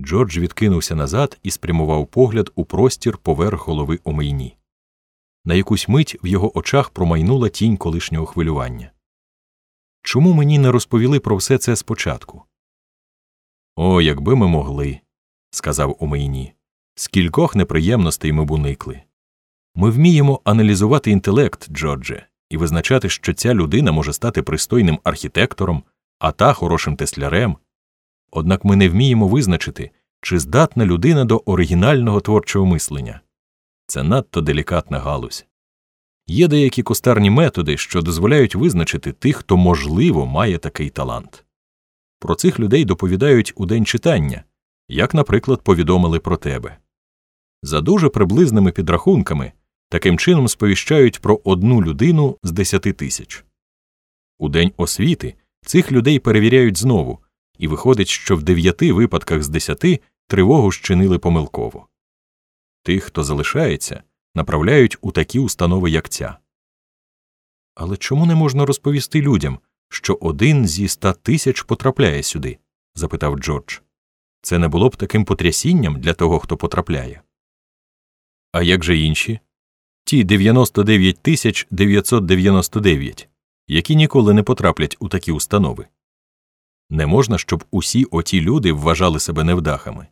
Джордж відкинувся назад і спрямував погляд у простір поверх голови омийні. На якусь мить в його очах промайнула тінь колишнього хвилювання. Чому мені не розповіли про все це спочатку? О, якби ми могли, сказав Омейні. Скількох неприємностей ми б уникли. Ми вміємо аналізувати інтелект, Джордже, і визначати, що ця людина може стати пристойним архітектором, а та хорошим теслярем. Однак ми не вміємо визначити, чи здатна людина до оригінального творчого мислення. Це надто делікатна галузь. Є деякі кустарні методи, що дозволяють визначити тих, хто, можливо, має такий талант. Про цих людей доповідають у день читання, як, наприклад, повідомили про тебе. За дуже приблизними підрахунками таким чином сповіщають про одну людину з десяти тисяч. У день освіти цих людей перевіряють знову, і виходить, що в дев'яти випадках з десяти тривогу щинили помилково. Тих, хто залишається, направляють у такі установи, як ця. Але чому не можна розповісти людям, що один зі ста тисяч потрапляє сюди? запитав Джордж. Це не було б таким потрясінням для того, хто потрапляє. А як же інші? Ті 99 тисяч 999, які ніколи не потраплять у такі установи. Не можна, щоб усі оті люди вважали себе невдахами.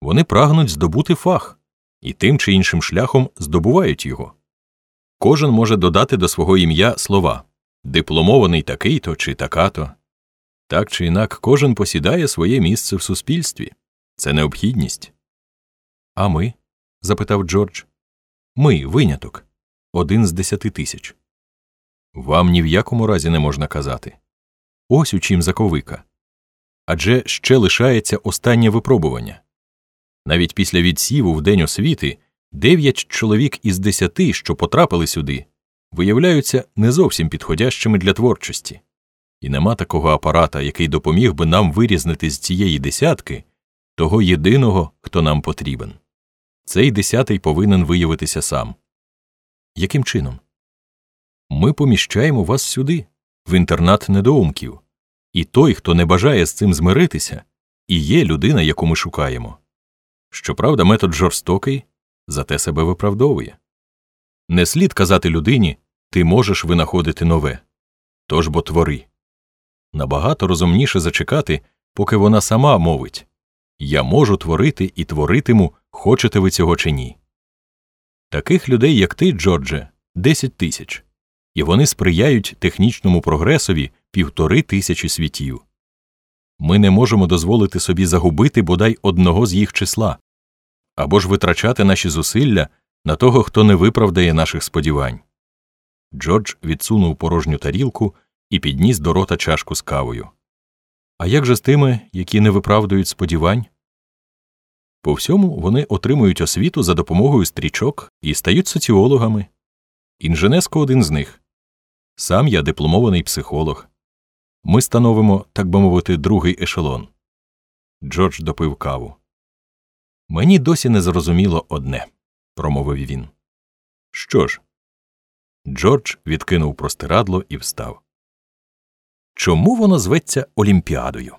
Вони прагнуть здобути фах і тим чи іншим шляхом здобувають його. Кожен може додати до свого ім'я слова дипломований такий то чи така то. Так чи інак кожен посідає своє місце в суспільстві це необхідність. А ми? запитав Джордж. Ми виняток один з десяти тисяч. Вам ні в якому разі не можна казати. Ось у чим заковика. Адже ще лишається останнє випробування. Навіть після відсіву в день освіти дев'ять чоловік із десяти, що потрапили сюди, виявляються не зовсім підходящими для творчості, і нема такого апарата, який допоміг би нам вирізнити з цієї десятки того єдиного, хто нам потрібен. Цей десятий повинен виявитися сам. Яким чином? Ми поміщаємо вас сюди, в інтернат недоумків, і той, хто не бажає з цим змиритися, і є людина, яку ми шукаємо. Щоправда, метод жорстокий, зате себе виправдовує. Не слід казати людині ти можеш винаходити нове. Тож бо твори. Набагато розумніше зачекати, поки вона сама мовить Я можу творити і творитиму, хочете ви цього чи ні. Таких людей, як ти, Джордже, десять тисяч, і вони сприяють технічному прогресові півтори тисячі світів. Ми не можемо дозволити собі загубити бодай одного з їх числа або ж витрачати наші зусилля на того, хто не виправдає наших сподівань. Джордж відсунув порожню тарілку і підніс до рота чашку з кавою. А як же з тими, які не виправдують сподівань? По всьому вони отримують освіту за допомогою стрічок і стають соціологами. Інженеско один з них. Сам я дипломований психолог. Ми становимо, так би мовити, другий ешелон. Джордж допив каву. Мені досі не зрозуміло одне, промовив він. Що ж? Джордж відкинув простирадло і встав. Чому воно зветься Олімпіадою?